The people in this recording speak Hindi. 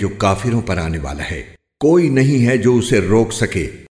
जो काफिरों पर आने वाला है। कोई नहीं है जो उसे रोक सके।